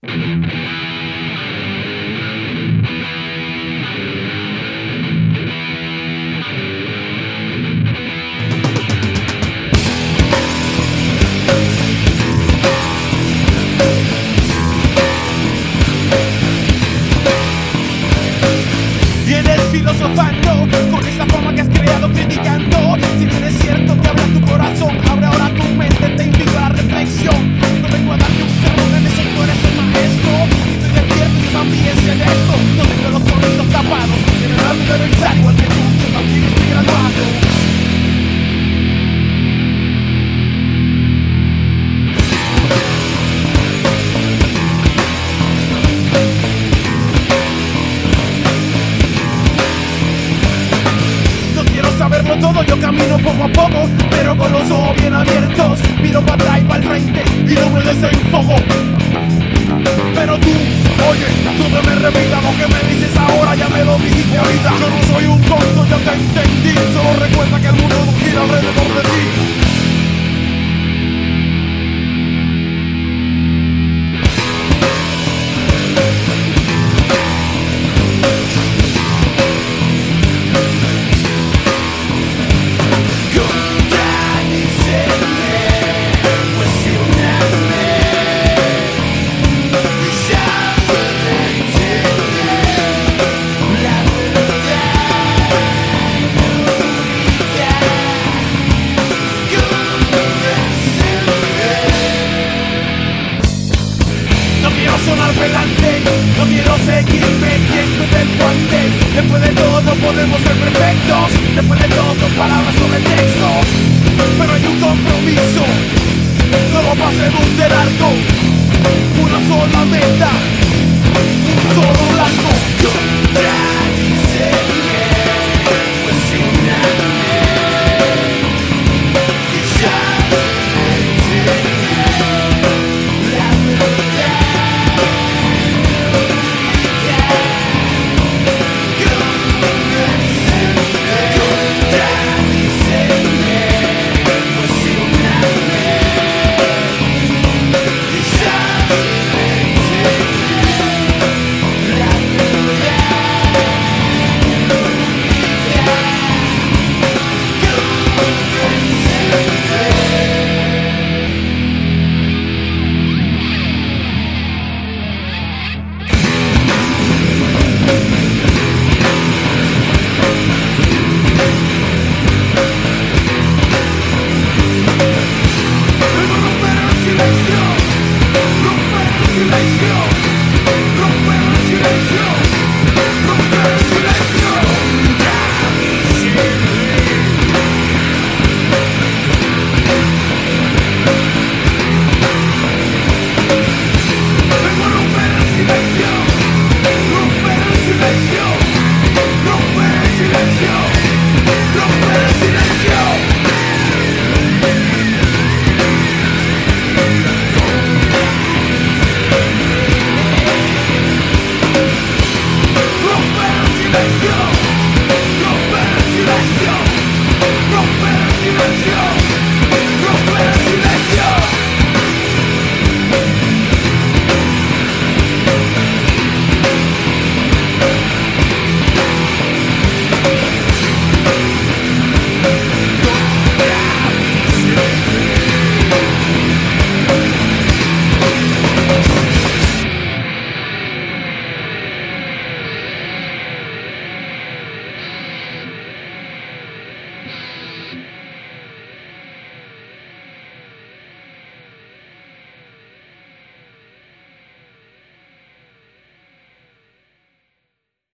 Vienes filosofando con esa forma que has creado criticando todo, yo camino poco a poco, pero con los ojos bien abiertos. Miro para atrás y para el frente y no me desenfoco. Pero tú, oye, tú no me repitas lo que me dices ahora, ya me lo dijiste ahorita. Yo no soy un tonto, ya te entendí. Solo recuerda que el mundo gira alrededor de ti. Quiero sonar pedante, no quiero seguir metiendo del guante. Después de todo podemos ser perfectos, después de todo palabras sobre texto. Pero hay un compromiso, no lo pasemos de largo. Una sola meta,